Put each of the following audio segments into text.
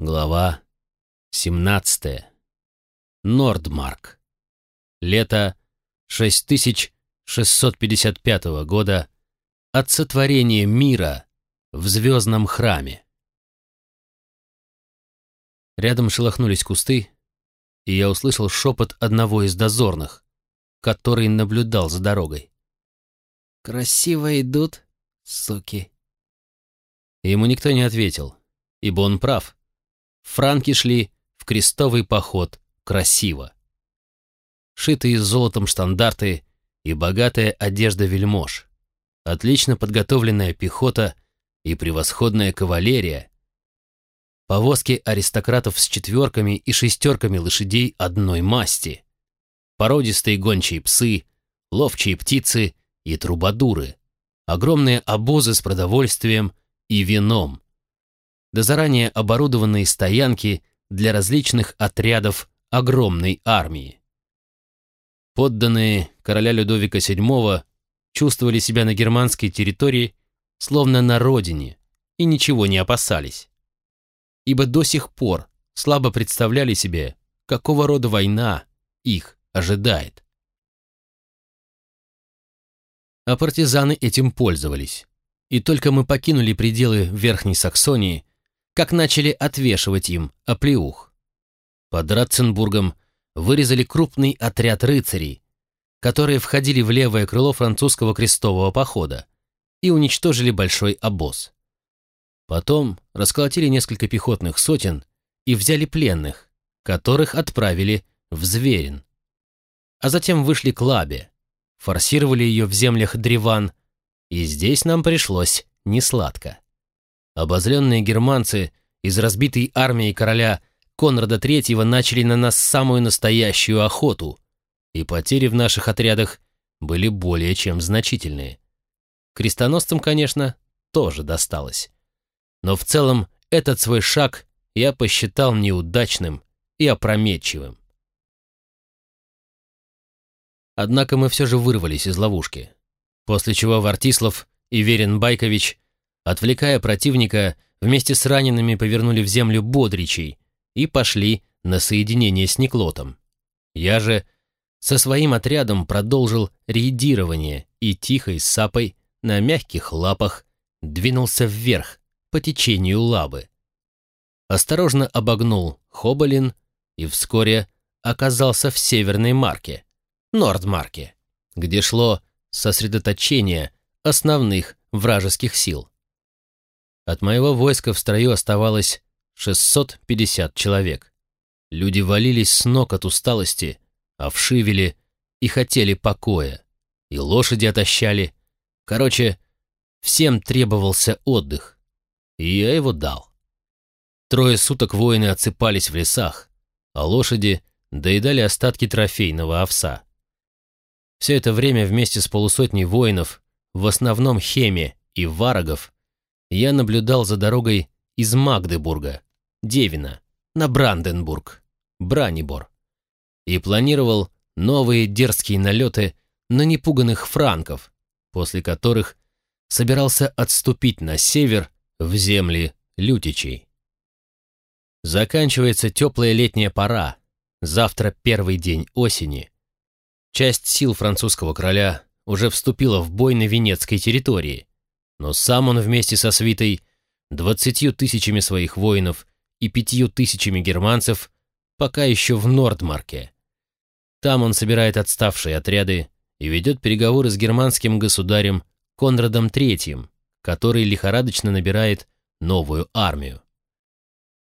Глава 17. Нордмарк. Лето 6655 года от сотворения мира в звездном храме. Рядом шелохнулись кусты, и я услышал шепот одного из дозорных, который наблюдал за дорогой. «Красиво идут, суки». Ему никто не ответил, ибо он прав франки шли в крестовый поход. Красиво. Шитые золотом штандарты и богатая одежда вельмож, отлично подготовленная пехота и превосходная кавалерия, повозки аристократов с четверками и шестерками лошадей одной масти, породистые гончие псы, ловчие птицы и трубадуры, огромные обозы с продовольствием и вином, да заранее оборудованные стоянки для различных отрядов огромной армии. Подданные короля Людовика VII чувствовали себя на германской территории словно на родине и ничего не опасались. Ибо до сих пор слабо представляли себе, какого рода война их ожидает. А партизаны этим пользовались. И только мы покинули пределы Верхней Саксонии, как начали отвешивать им оплеух. Под Ратценбургом вырезали крупный отряд рыцарей, которые входили в левое крыло французского крестового похода и уничтожили большой обоз. Потом расколотили несколько пехотных сотен и взяли пленных, которых отправили в Зверин. А затем вышли к Лабе, форсировали ее в землях Древан, и здесь нам пришлось несладко. Обозленные германцы из разбитой армии короля Конрада III начали на нас самую настоящую охоту, и потери в наших отрядах были более чем значительные. Крестоносцам, конечно, тоже досталось. Но в целом этот свой шаг я посчитал неудачным и опрометчивым. Однако мы все же вырвались из ловушки, после чего Вартислав и Верин Байкович Отвлекая противника, вместе с ранеными повернули в землю бодричей и пошли на соединение с Никлотом. Я же со своим отрядом продолжил рейдирование и тихой сапой на мягких лапах двинулся вверх по течению лабы. Осторожно обогнул Хоболин и вскоре оказался в северной марке, Нордмарке, где шло сосредоточение основных вражеских сил. От моего войска в строю оставалось 650 человек. Люди валились с ног от усталости, овшивели и хотели покоя. И лошади отощали. Короче, всем требовался отдых. И я его дал. Трое суток воины отсыпались в лесах, а лошади доедали остатки трофейного овса. Все это время вместе с полусотней воинов, в основном хеме и варагов, я наблюдал за дорогой из Магдебурга, Девина, на Бранденбург, Бранибор, и планировал новые дерзкие налеты на непуганных франков, после которых собирался отступить на север в земли лютичей. Заканчивается теплая летняя пора, завтра первый день осени. Часть сил французского короля уже вступила в бой на Венецкой территории, но сам он вместе со свитой, двадцатью тысячами своих воинов и пятью тысячами германцев пока еще в Нордмарке. Там он собирает отставшие отряды и ведет переговоры с германским государем Конрадом III, который лихорадочно набирает новую армию.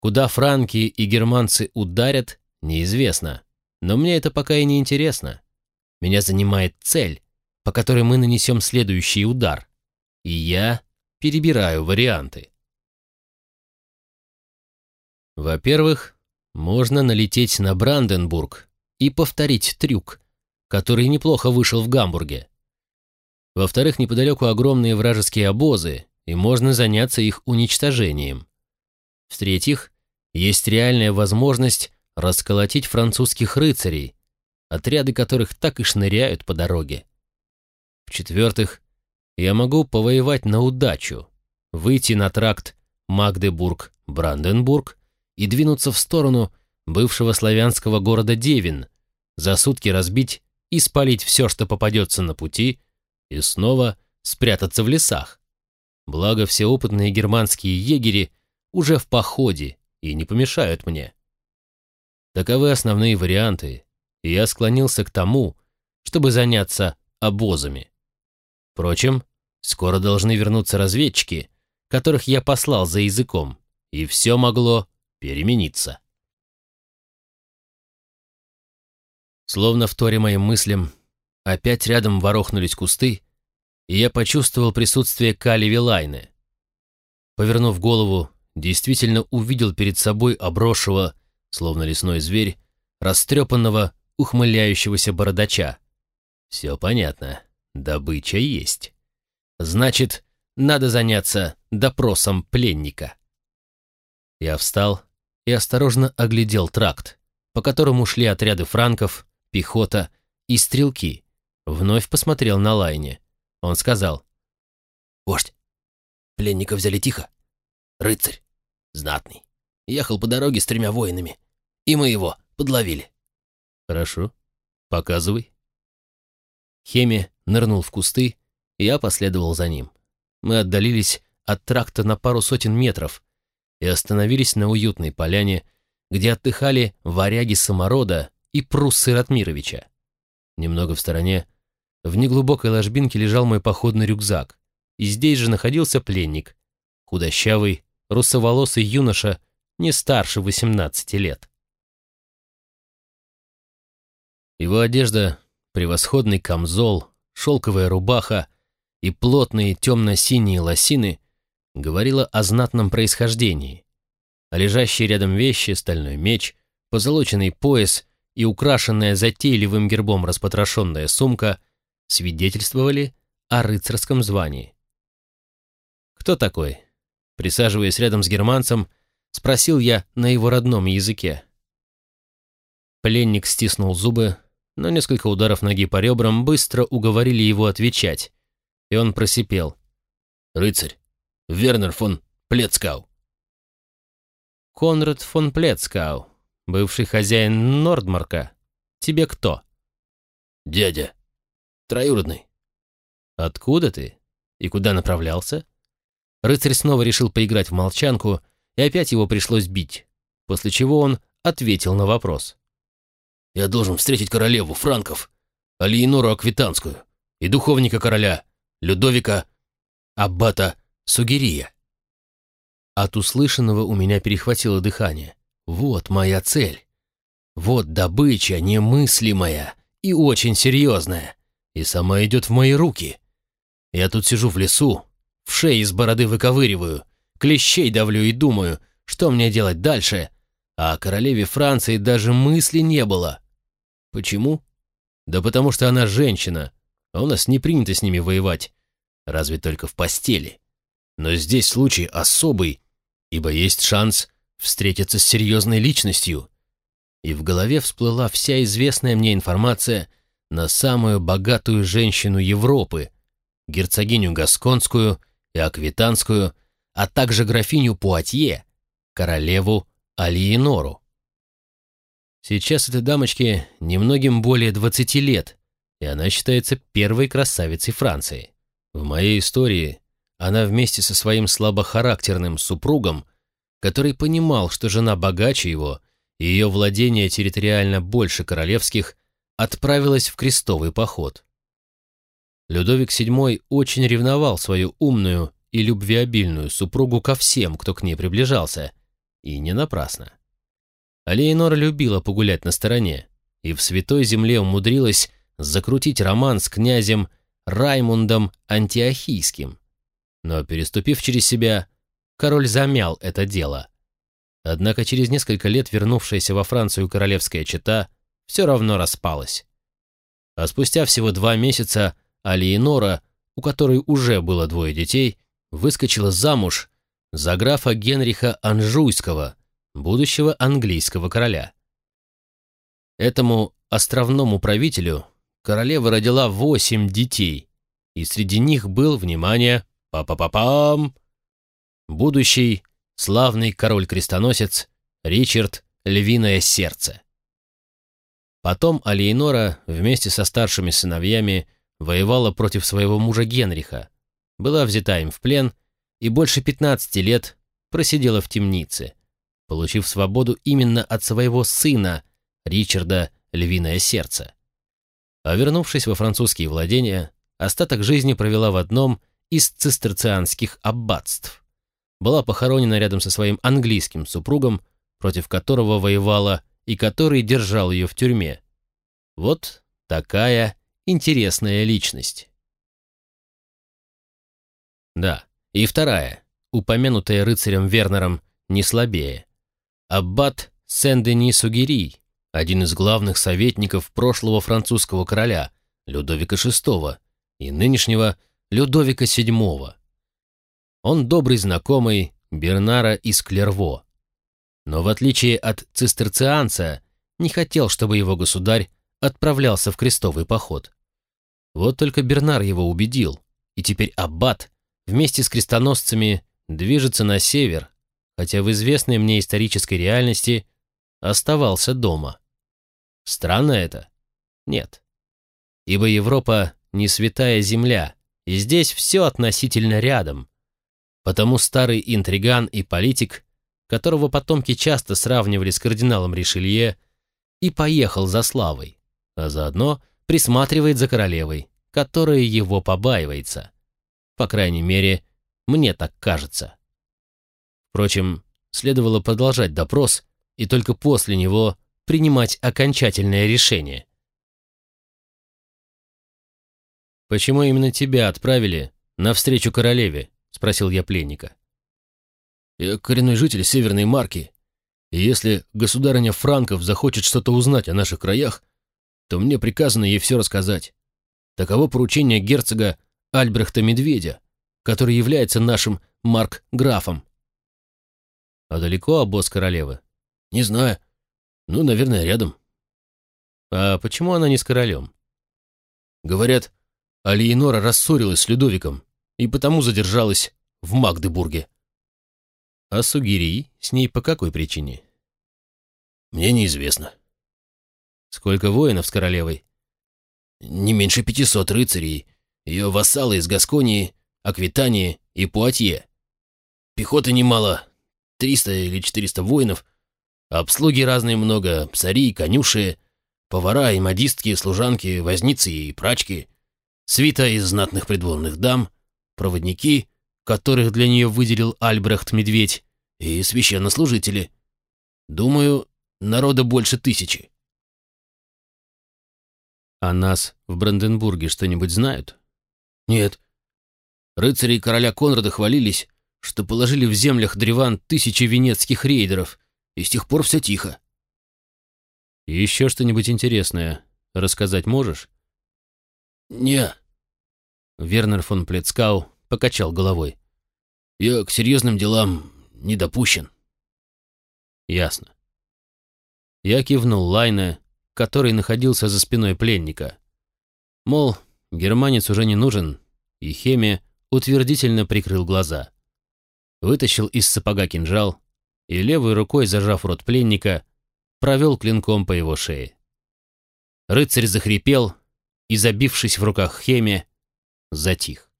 Куда франки и германцы ударят, неизвестно, но мне это пока и не интересно. Меня занимает цель, по которой мы нанесем следующий удар и я перебираю варианты. Во-первых, можно налететь на Бранденбург и повторить трюк, который неплохо вышел в Гамбурге. Во-вторых, неподалеку огромные вражеские обозы, и можно заняться их уничтожением. В-третьих, есть реальная возможность расколотить французских рыцарей, отряды которых так и шныряют по дороге. В-четвертых, я могу повоевать на удачу, выйти на тракт Магдебург-Бранденбург и двинуться в сторону бывшего славянского города Девин, за сутки разбить и спалить все, что попадется на пути, и снова спрятаться в лесах. Благо, все опытные германские егери уже в походе и не помешают мне. Таковы основные варианты, и я склонился к тому, чтобы заняться обозами. Впрочем, скоро должны вернуться разведчики, которых я послал за языком, и все могло перемениться. Словно в торе моим мыслям, опять рядом ворохнулись кусты, и я почувствовал присутствие Кали Вилайны. Повернув голову, действительно увидел перед собой обросшего, словно лесной зверь, растрепанного, ухмыляющегося бородача. Все понятно, добыча есть. Значит, надо заняться допросом пленника. Я встал и осторожно оглядел тракт, по которому шли отряды франков, пехота и стрелки. Вновь посмотрел на Лайне. Он сказал. «Вождь, пленника взяли тихо. Рыцарь, знатный. Ехал по дороге с тремя воинами. И мы его подловили». «Хорошо. Показывай». Хеми нырнул в кусты, я последовал за ним. Мы отдалились от тракта на пару сотен метров и остановились на уютной поляне, где отдыхали варяги саморода и пруссы Ратмировича. Немного в стороне, в неглубокой ложбинке лежал мой походный рюкзак, и здесь же находился пленник, худощавый, русоволосый юноша, не старше 18 лет. Его одежда, превосходный камзол, шелковая рубаха и плотные темно-синие лосины говорила о знатном происхождении, а лежащие рядом вещи, стальной меч, позолоченный пояс и украшенная затейливым гербом распотрошенная сумка свидетельствовали о рыцарском звании. «Кто такой?» Присаживаясь рядом с германцем, спросил я на его родном языке. Пленник стиснул зубы, но несколько ударов ноги по ребрам быстро уговорили его отвечать, и он просипел. «Рыцарь, Вернер фон Плецкау». «Конрад фон Плецкау», Бывший хозяин Нордмарка. Тебе кто? Дядя. Троюродный. Откуда ты? И куда направлялся? Рыцарь снова решил поиграть в молчанку, и опять его пришлось бить, после чего он ответил на вопрос. «Я должен встретить королеву франков, Алиенору Аквитанскую, и духовника короля, Людовика Аббата Сугерия». От услышанного у меня перехватило дыхание. Вот моя цель. Вот добыча немыслимая и очень серьезная. И сама идет в мои руки. Я тут сижу в лесу, в шее из бороды выковыриваю, клещей давлю и думаю, что мне делать дальше, а о королеве Франции даже мысли не было. Почему? Да потому что она женщина, а у нас не принято с ними воевать, разве только в постели. Но здесь случай особый, ибо есть шанс встретиться с серьезной личностью. И в голове всплыла вся известная мне информация на самую богатую женщину Европы, герцогиню Гасконскую и Аквитанскую, а также графиню Пуатье, королеву Алиенору. Сейчас этой дамочке немногим более 20 лет, и она считается первой красавицей Франции. В моей истории она вместе со своим слабохарактерным супругом который понимал, что жена богаче его, и ее владение территориально больше королевских, отправилась в крестовый поход. Людовик VII очень ревновал свою умную и любвеобильную супругу ко всем, кто к ней приближался, и не напрасно. Алейнора любила погулять на стороне, и в Святой Земле умудрилась закрутить роман с князем Раймундом Антиохийским. Но, переступив через себя, король замял это дело. Однако через несколько лет вернувшаяся во Францию королевская чета все равно распалась. А спустя всего два месяца Алиенора, у которой уже было двое детей, выскочила замуж за графа Генриха Анжуйского, будущего английского короля. Этому островному правителю королева родила восемь детей, и среди них был, внимание, па-па-па-пам, будущий славный король-крестоносец Ричард Львиное Сердце. Потом Алиенора вместе со старшими сыновьями воевала против своего мужа Генриха, была взята им в плен и больше 15 лет просидела в темнице, получив свободу именно от своего сына, Ричарда Львиное Сердце. А вернувшись во французские владения, остаток жизни провела в одном из цистерцианских аббатств. Была похоронена рядом со своим английским супругом, против которого воевала и который держал ее в тюрьме. Вот такая интересная личность. Да, и вторая, упомянутая рыцарем Вернером, не слабее. Аббат Сен-Дени Сугири, один из главных советников прошлого французского короля Людовика VI и нынешнего Людовика VII. Он добрый знакомый Бернара из Клерво, но в отличие от цистерцианца, не хотел, чтобы его государь отправлялся в крестовый поход. Вот только Бернар его убедил, и теперь аббат вместе с крестоносцами движется на север, хотя в известной мне исторической реальности оставался дома. Странно это? Нет. Ибо Европа не святая земля, и здесь все относительно рядом. Потому старый интриган и политик которого потомки часто сравнивали с кардиналом Ришелье, и поехал за славой, а заодно присматривает за королевой, которая его побаивается. По крайней мере, мне так кажется. Впрочем, следовало продолжать допрос и только после него принимать окончательное решение. «Почему именно тебя отправили навстречу королеве?» — спросил я пленника. Я коренной житель Северной Марки, и если государыня Франков захочет что-то узнать о наших краях, то мне приказано ей все рассказать. Таково поручение герцога Альбрехта Медведя, который является нашим Марк-графом. А далеко обоз королевы? Не знаю. Ну, наверное, рядом. А почему она не с королем? Говорят, Алиенора рассорилась с Людовиком и потому задержалась в Магдебурге. А Сугири с ней по какой причине? Мне неизвестно. Сколько воинов с королевой? Не меньше пятисот рыцарей, ее вассалы из Гасконии, Аквитании и Пуатье. Пехоты немало, триста или четыреста воинов, обслуги разные много, псари, конюши, повара и модистки, служанки, возницы и прачки, свита из знатных придворных дам, проводники — которых для нее выделил Альбрехт Медведь, и священнослужители. Думаю, народа больше тысячи. А нас в Бранденбурге что-нибудь знают? Нет. Рыцари короля Конрада хвалились, что положили в землях древан тысячи венецких рейдеров, и с тех пор все тихо. еще что-нибудь интересное рассказать можешь? Не. Вернер фон Плецкау покачал головой. «Я к серьезным делам не допущен». «Ясно». Я кивнул Лайне, который находился за спиной пленника. Мол, германец уже не нужен, и Хеме утвердительно прикрыл глаза. Вытащил из сапога кинжал и левой рукой, зажав рот пленника, провел клинком по его шее. Рыцарь захрипел и, забившись в руках Хеме, затих.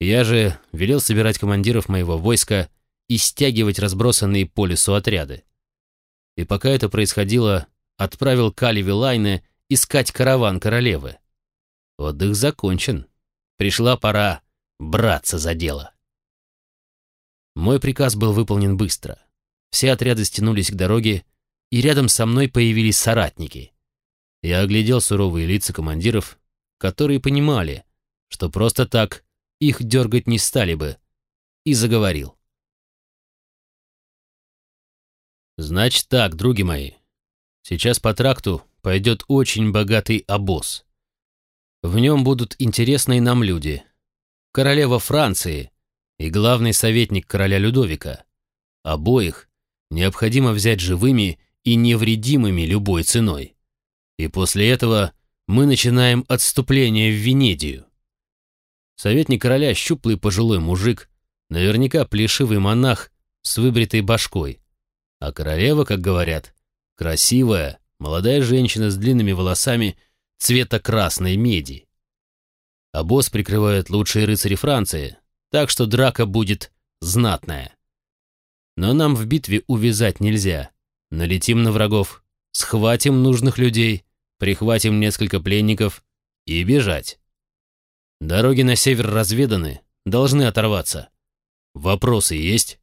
Я же велел собирать командиров моего войска и стягивать разбросанные по лесу отряды. И пока это происходило, отправил Кали Вилайне искать караван королевы. Отдых закончен. Пришла пора браться за дело. Мой приказ был выполнен быстро. Все отряды стянулись к дороге, и рядом со мной появились соратники. Я оглядел суровые лица командиров, которые понимали, что просто так их дергать не стали бы, и заговорил. «Значит так, други мои, сейчас по тракту пойдет очень богатый обоз. В нем будут интересные нам люди. Королева Франции и главный советник короля Людовика. Обоих необходимо взять живыми и невредимыми любой ценой. И после этого мы начинаем отступление в Венедию. Советник короля — щуплый пожилой мужик, наверняка плешивый монах с выбритой башкой. А королева, как говорят, красивая, молодая женщина с длинными волосами цвета красной меди. А босс прикрывают лучшие рыцари Франции, так что драка будет знатная. Но нам в битве увязать нельзя. Налетим на врагов, схватим нужных людей, прихватим несколько пленников и бежать. Дороги на север разведаны, должны оторваться. Вопросы есть?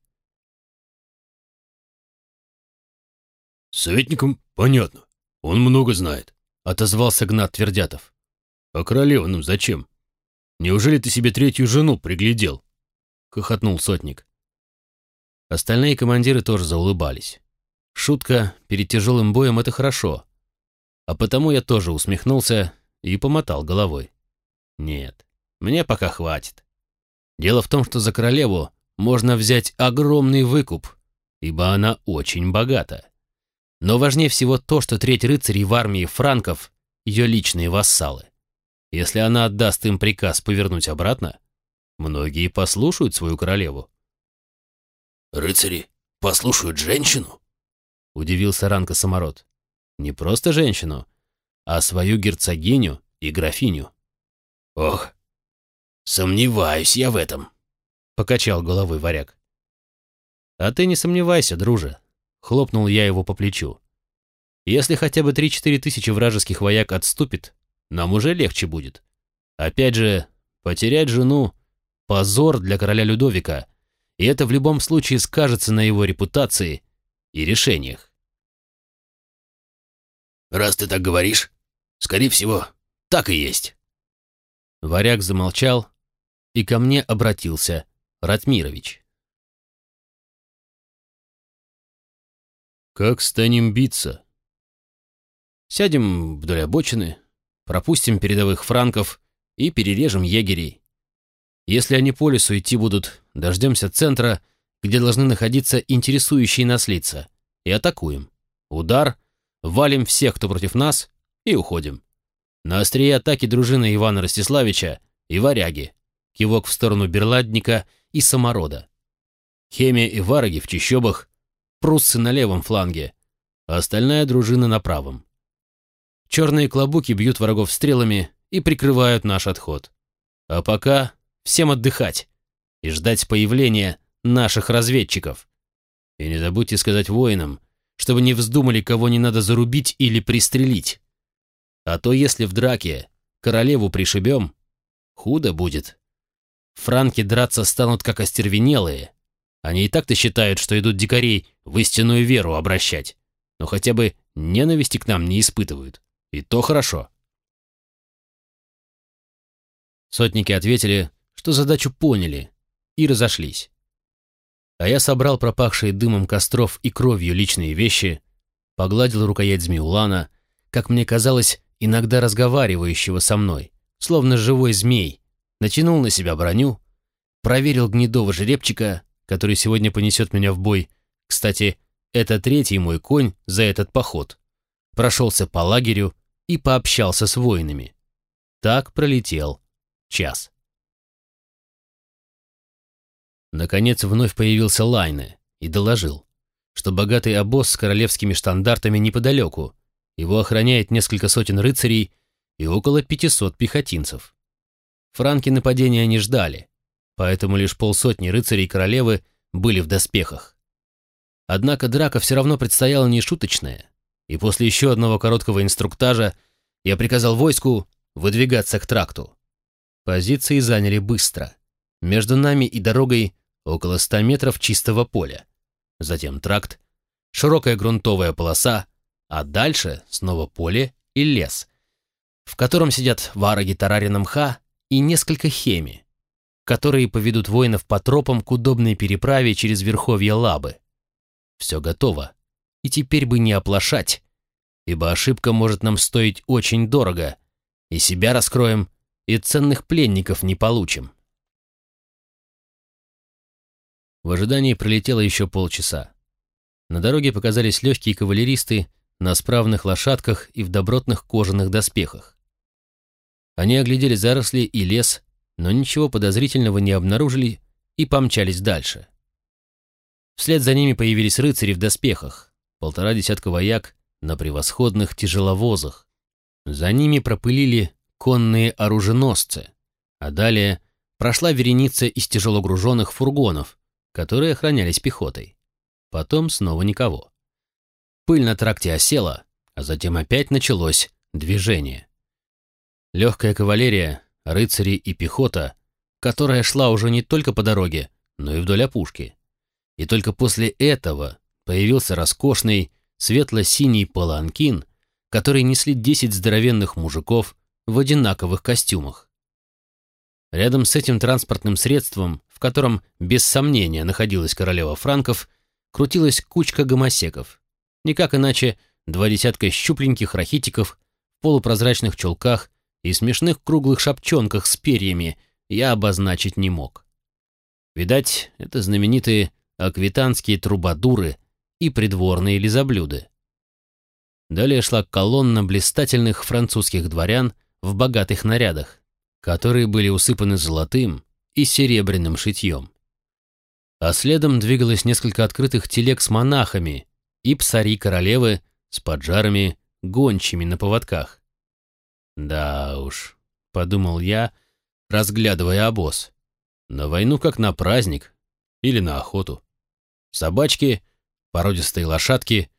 Советникам понятно. Он много знает, отозвался Гнат Твердятов. А королева нам зачем? Неужели ты себе третью жену приглядел? Хохотнул сотник. Остальные командиры тоже заулыбались. Шутка перед тяжелым боем — это хорошо. А потому я тоже усмехнулся и помотал головой. Нет, мне пока хватит. Дело в том, что за королеву можно взять огромный выкуп, ибо она очень богата. Но важнее всего то, что треть рыцарей в армии франков — ее личные вассалы. Если она отдаст им приказ повернуть обратно, многие послушают свою королеву. «Рыцари послушают женщину?» — удивился Ранка Самород. «Не просто женщину, а свою герцогиню и графиню». «Ох, сомневаюсь я в этом», — покачал головой варяг. «А ты не сомневайся, друже», — хлопнул я его по плечу. «Если хотя бы три-четыре тысячи вражеских вояк отступит, нам уже легче будет. Опять же, потерять жену — позор для короля Людовика, и это в любом случае скажется на его репутации и решениях. «Раз ты так говоришь, скорее всего, так и есть». Варяг замолчал и ко мне обратился Ратмирович. «Как станем биться?» «Сядем вдоль обочины, пропустим передовых франков и перережем егерей. Если они по лесу идти будут, дождемся центра, где должны находиться интересующие нас лица, и атакуем. Удар, валим всех, кто против нас, и уходим. На острие атаки дружины Ивана Ростиславича и варяги, кивок в сторону Берладника и Саморода. Хемия и вараги в чищобах, пруссы на левом фланге, а остальная дружина на правом. Черные клобуки бьют врагов стрелами и прикрывают наш отход. А пока Всем отдыхать и ждать появления наших разведчиков. И не забудьте сказать воинам, чтобы не вздумали, кого не надо зарубить или пристрелить. А то если в драке королеву пришибем, худо будет. Франки драться станут как остервенелые. Они и так-то считают, что идут дикарей в истинную веру обращать. Но хотя бы ненависти к нам не испытывают. И то хорошо. Сотники ответили, что задачу поняли и разошлись. А я собрал пропахшие дымом костров и кровью личные вещи, погладил рукоять Змеулана, как мне казалось, иногда разговаривающего со мной, словно живой змей, натянул на себя броню, проверил гнедого жеребчика, который сегодня понесет меня в бой. Кстати, это третий мой конь за этот поход. Прошелся по лагерю и пообщался с воинами. Так пролетел час. Наконец вновь появился Лайне и доложил, что богатый обоз с королевскими штандартами неподалеку, его охраняет несколько сотен рыцарей и около 500 пехотинцев. Франки нападения не ждали, поэтому лишь полсотни рыцарей королевы были в доспехах. Однако драка все равно предстояла нешуточная, и после еще одного короткого инструктажа я приказал войску выдвигаться к тракту. Позиции заняли быстро. Между нами и дорогой около ста метров чистого поля. Затем тракт, широкая грунтовая полоса, а дальше снова поле и лес, в котором сидят вараги Тарарина мха и несколько хеми, которые поведут воинов по тропам к удобной переправе через верховья Лабы. Все готово, и теперь бы не оплошать, ибо ошибка может нам стоить очень дорого, и себя раскроем, и ценных пленников не получим. В ожидании пролетело еще полчаса. На дороге показались легкие кавалеристы на справных лошадках и в добротных кожаных доспехах. Они оглядели заросли и лес, но ничего подозрительного не обнаружили и помчались дальше. Вслед за ними появились рыцари в доспехах, полтора десятка вояк на превосходных тяжеловозах. За ними пропылили конные оруженосцы, а далее прошла вереница из тяжелогруженных фургонов, которые охранялись пехотой. Потом снова никого. Пыль на тракте осела, а затем опять началось движение. Легкая кавалерия, рыцари и пехота, которая шла уже не только по дороге, но и вдоль опушки. И только после этого появился роскошный светло-синий паланкин, который несли десять здоровенных мужиков в одинаковых костюмах. Рядом с этим транспортным средством, в котором без сомнения находилась королева франков, крутилась кучка гомосеков. Никак иначе два десятка щупленьких рахитиков в полупрозрачных чулках и смешных круглых шапчонках с перьями я обозначить не мог. Видать, это знаменитые аквитанские трубадуры и придворные лизоблюды. Далее шла колонна блистательных французских дворян в богатых нарядах, которые были усыпаны золотым и серебряным шитьем. А следом двигалось несколько открытых телег с монахами и псари королевы с поджарами гончими на поводках. «Да уж», — подумал я, разглядывая обоз, — «на войну как на праздник или на охоту. Собачки, породистые лошадки,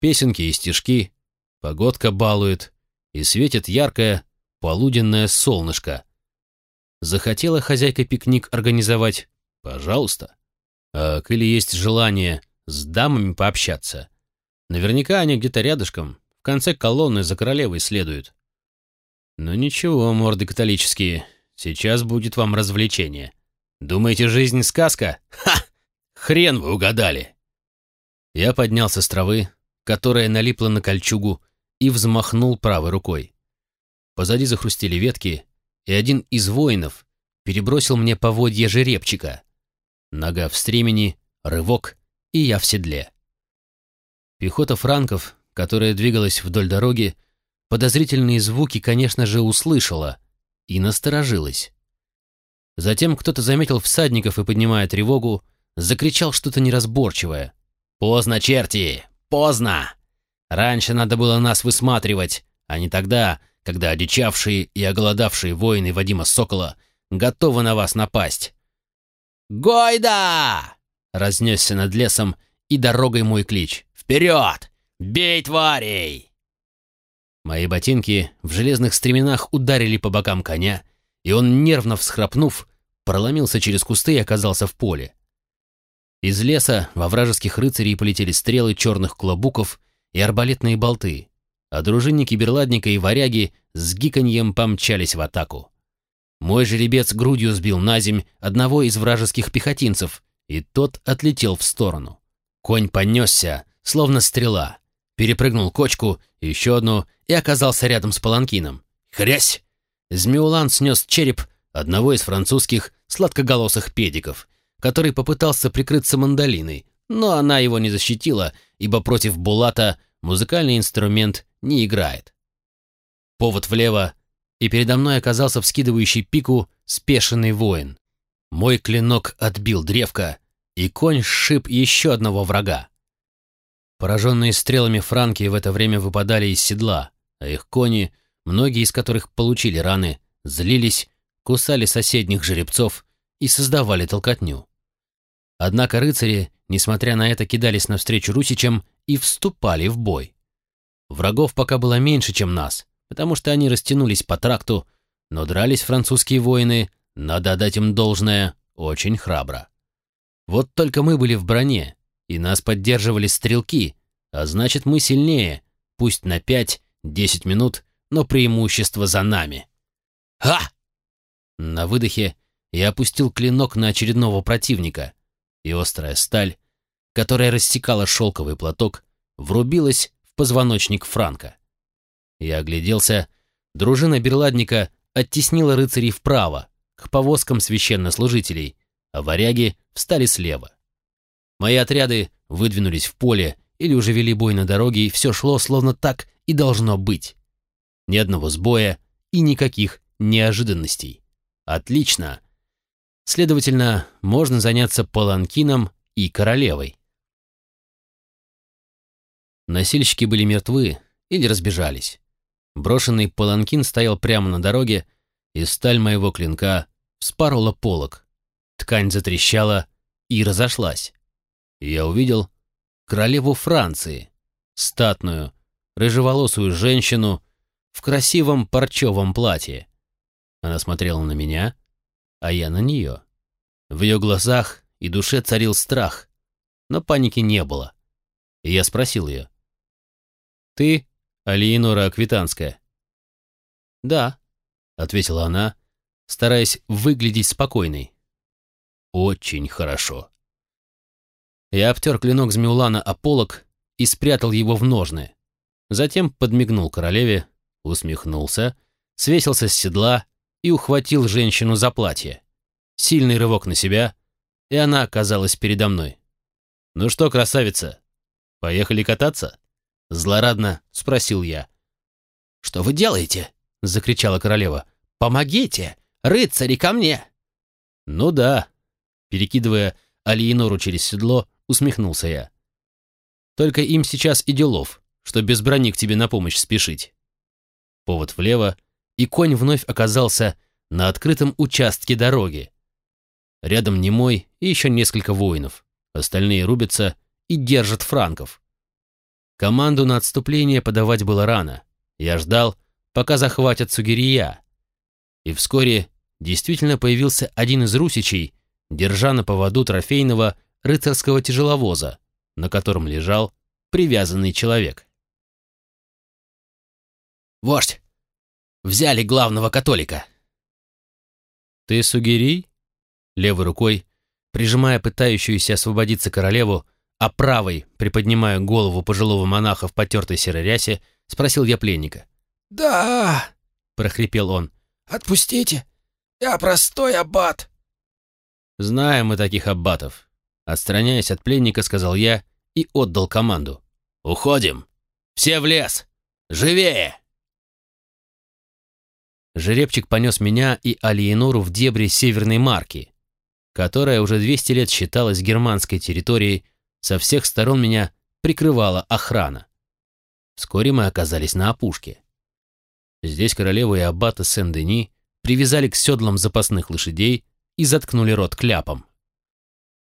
песенки и стишки, погодка балует, и светит яркое полуденное солнышко. Захотела хозяйка пикник организовать? Пожалуйста. А или есть желание с дамами пообщаться? Наверняка они где-то рядышком, в конце колонны за королевой следуют. Но ничего, морды католические, сейчас будет вам развлечение. Думаете, жизнь сказка? Ха! Хрен вы угадали. Я поднялся с травы, которая налипла на кольчугу, и взмахнул правой рукой. Позади захрустели ветки, и один из воинов перебросил мне поводья жеребчика. Нога в стремени, рывок, и я в седле. Пехота франков, которая двигалась вдоль дороги, подозрительные звуки, конечно же, услышала и насторожилась. Затем кто-то заметил всадников и, поднимая тревогу, закричал что-то неразборчивое. «Поздно, черти! Поздно! Раньше надо было нас высматривать, а не тогда, когда одичавшие и оголодавшие воины Вадима Сокола готовы на вас напасть». «Гойда!» — разнесся над лесом и дорогой мой клич. «Вперед! Бей тварей!» Мои ботинки в железных стременах ударили по бокам коня, и он, нервно всхрапнув, проломился через кусты и оказался в поле. Из леса во вражеских рыцарей полетели стрелы черных клобуков и арбалетные болты, а дружинники берладника и варяги с гиканьем помчались в атаку. Мой жеребец грудью сбил на земь одного из вражеских пехотинцев, и тот отлетел в сторону. Конь понесся, словно стрела, перепрыгнул кочку, еще одну, и оказался рядом с паланкином. Хрясь! Змеулан снес череп одного из французских сладкоголосых педиков, который попытался прикрыться мандолиной, но она его не защитила, ибо против Булата музыкальный инструмент не играет. Повод влево, и передо мной оказался вскидывающий пику спешенный воин. Мой клинок отбил древко, и конь сшиб еще одного врага. Пораженные стрелами франки в это время выпадали из седла, а их кони, многие из которых получили раны, злились, кусали соседних жеребцов и создавали толкотню. Однако рыцари, несмотря на это, кидались навстречу русичам и вступали в бой. Врагов пока было меньше, чем нас, потому что они растянулись по тракту, но дрались французские воины, надо отдать им должное, очень храбро. Вот только мы были в броне, и нас поддерживали стрелки, а значит мы сильнее, пусть на 5-10 минут, но преимущество за нами. Ха! На выдохе я опустил клинок на очередного противника, и острая сталь, которая рассекала шелковый платок, врубилась в позвоночник Франка. Я огляделся, дружина берладника оттеснила рыцарей вправо, к повозкам священнослужителей, а варяги встали слева. Мои отряды выдвинулись в поле или уже вели бой на дороге, и все шло словно так и должно быть. Ни одного сбоя и никаких неожиданностей. Отлично. Следовательно, можно заняться паланкином и королевой. Носильщики были мертвы или разбежались. Брошенный паланкин стоял прямо на дороге, и сталь моего клинка вспорола полог. Ткань затрещала и разошлась. Я увидел королеву Франции, статную, рыжеволосую женщину в красивом парчевом платье. Она смотрела на меня, а я на нее. В ее глазах и душе царил страх, но паники не было. И я спросил ее. «Ты Алиенора Аквитанская?» «Да», — ответила она, стараясь выглядеть спокойной. «Очень хорошо». Я обтер клинок Змеулана о полок и спрятал его в ножны. Затем подмигнул королеве, усмехнулся, свесился с седла и ухватил женщину за платье. Сильный рывок на себя, и она оказалась передо мной. «Ну что, красавица, поехали кататься?» Злорадно спросил я. «Что вы делаете?» — закричала королева. «Помогите! Рыцари, ко мне!» «Ну да», — перекидывая Алиенору через седло, усмехнулся я. «Только им сейчас и делов, что без брони к тебе на помощь спешить». Повод влево, и конь вновь оказался на открытом участке дороги. Рядом немой и еще несколько воинов. Остальные рубятся и держат франков. Команду на отступление подавать было рано. Я ждал, пока захватят Сугирия. И вскоре действительно появился один из русичей, держа на поводу трофейного рыцарского тяжеловоза, на котором лежал привязанный человек. «Вождь! Взяли главного католика!» «Ты Сугирий?» Левой рукой, прижимая пытающуюся освободиться королеву, а правой, приподнимая голову пожилого монаха в потертой серой рясе, спросил я пленника. «Да!» — прохрипел он. «Отпустите! Я простой аббат!» «Знаем мы таких аббатов!» Отстраняясь от пленника, сказал я и отдал команду. «Уходим! Все в лес! Живее!» Жеребчик понес меня и Алиенору в дебри Северной Марки, которая уже 200 лет считалась германской территорией со всех сторон меня прикрывала охрана. Вскоре мы оказались на опушке. Здесь королеву и аббата Сен-Дени привязали к седлам запасных лошадей и заткнули рот кляпом.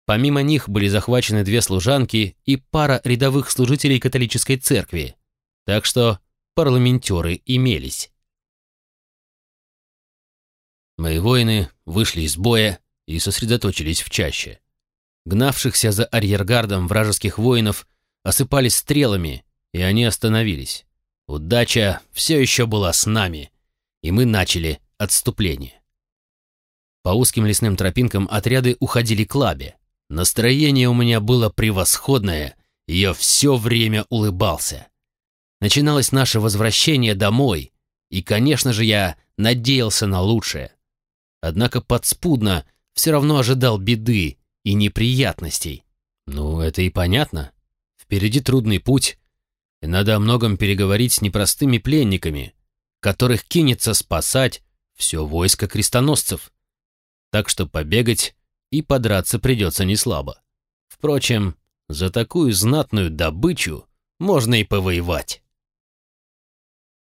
Помимо них были захвачены две служанки и пара рядовых служителей католической церкви, так что парламентеры имелись. Мои воины вышли из боя и сосредоточились в чаще. Гнавшихся за арьергардом вражеских воинов осыпались стрелами, и они остановились. Удача все еще была с нами, и мы начали отступление. По узким лесным тропинкам отряды уходили к лабе. Настроение у меня было превосходное, и я все время улыбался. Начиналось наше возвращение домой, и, конечно же, я надеялся на лучшее. Однако подспудно все равно ожидал беды, и неприятностей. Ну, это и понятно. Впереди трудный путь, и надо о многом переговорить с непростыми пленниками, которых кинется спасать все войско крестоносцев. Так что побегать и подраться придется неслабо. Впрочем, за такую знатную добычу можно и повоевать.